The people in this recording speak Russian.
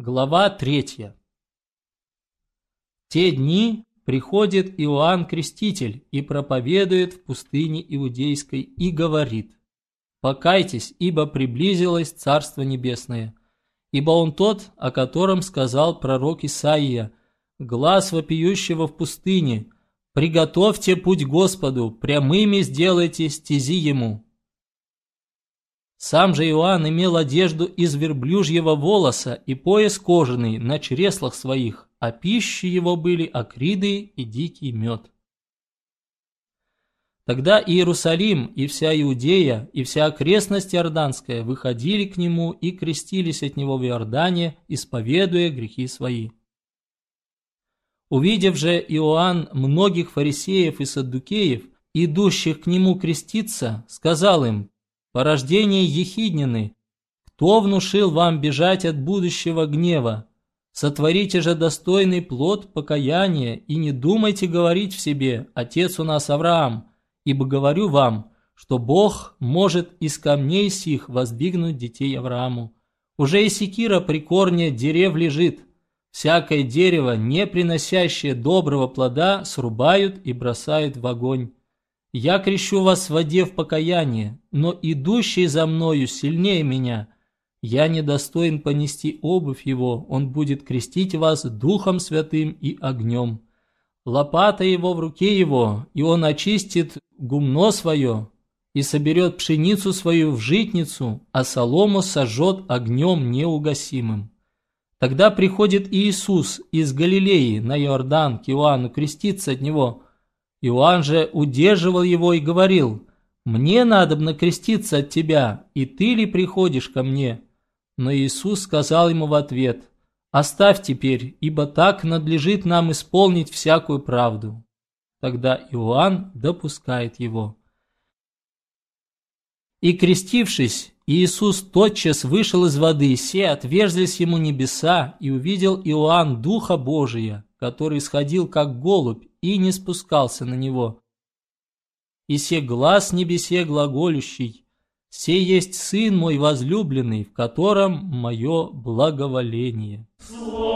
Глава 3. Те дни приходит Иоанн Креститель и проповедует в пустыне Иудейской и говорит «Покайтесь, ибо приблизилось Царство Небесное». Ибо он тот, о котором сказал пророк Исаия, «Глаз вопиющего в пустыне, приготовьте путь Господу, прямыми сделайте стези Ему». Сам же Иоанн имел одежду из верблюжьего волоса и пояс кожаный на чреслах своих, а пищей его были акриды и дикий мед. Тогда Иерусалим и вся Иудея и вся окрестность Иорданская выходили к нему и крестились от него в Иордане, исповедуя грехи свои. Увидев же Иоанн многих фарисеев и саддукеев, идущих к нему креститься, сказал им, порождение Ехиднины, кто внушил вам бежать от будущего гнева? Сотворите же достойный плод покаяния и не думайте говорить в себе «Отец у нас Авраам», ибо говорю вам, что Бог может из камней сих воздвигнуть детей Аврааму. Уже и секира при корне дерев лежит. Всякое дерево, не приносящее доброго плода, срубают и бросают в огонь. Я крещу вас в воде в покаяние, но идущий за мною сильнее меня. Я недостоин понести обувь его, он будет крестить вас Духом Святым и огнем. Лопата его в руке его, и он очистит гумно свое, и соберет пшеницу свою в житницу, а солому сожжет огнем неугасимым. Тогда приходит Иисус из Галилеи на Иордан к Иоанну креститься от него – Иоанн же удерживал его и говорил, «Мне надо креститься от тебя, и ты ли приходишь ко мне?» Но Иисус сказал ему в ответ, «Оставь теперь, ибо так надлежит нам исполнить всякую правду». Тогда Иоанн допускает его. И крестившись, Иисус тотчас вышел из воды, все отверзлись ему небеса, и увидел Иоанн Духа Божия, который сходил как голубь и не спускался на него. И се глаз небесе глаголющий, «Се есть Сын мой возлюбленный, в котором мое благоволение». Слово